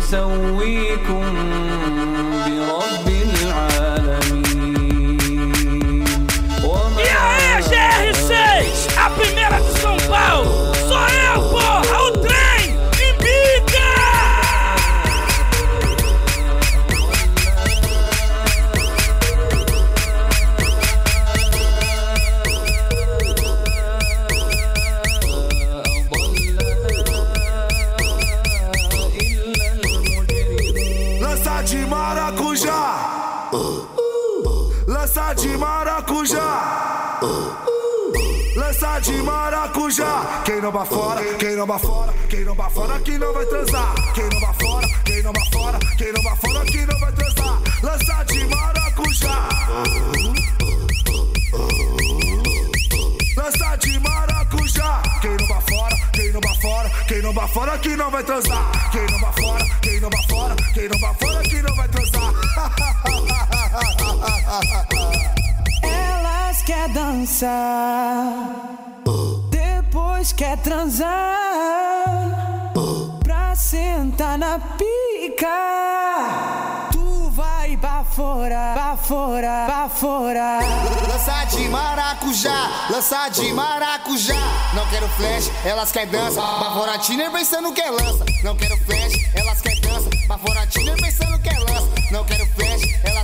أسويكم Lança de maracujá. Lança de maracujá. Quem não vai fora, quem não vai fora, quem não vai fora que não vai transar. Quem não vai fora, quem não vai fora, quem não vai fora que não vai transar. Lança de maracujá. Lança de maracujá. Quem não vai fora, quem não vai fora, quem não vai fora que não vai transar. Quem não vai fora, quem não vai fora, quem não vai quer dançar, depois quer transar, pra sentar na pica. Tu vai bafora, bafora, bafora. Lança de maracujá, lança de maracujá. Não quero flash, elas quer dança. Bavoratina pensando que é lança. Não quero flash, elas quer dança. Bavoratina pensando que é lança. Não quero flash, elas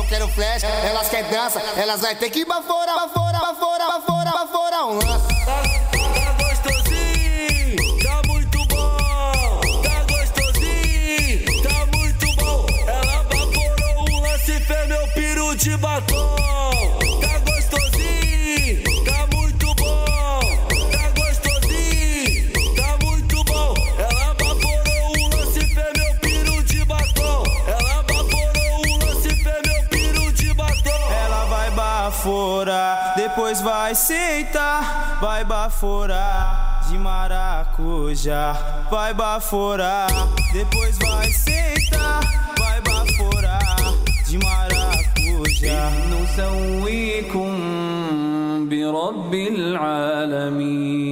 Não quero flash, elas quer dança. Elas vai ter que bavorar, bavorar, bavorar, bavorar, bavorar um lança. Tá gostosinho, tá muito bom. Tá gostosinho, tá muito bom. Ela baforou um lance fez meu piru de batom. baforar, depois vai sentar, vai baforar de maracujá, vai baforar, depois vai sentar, vai baforar de maracujá. نسويكم برب العالمين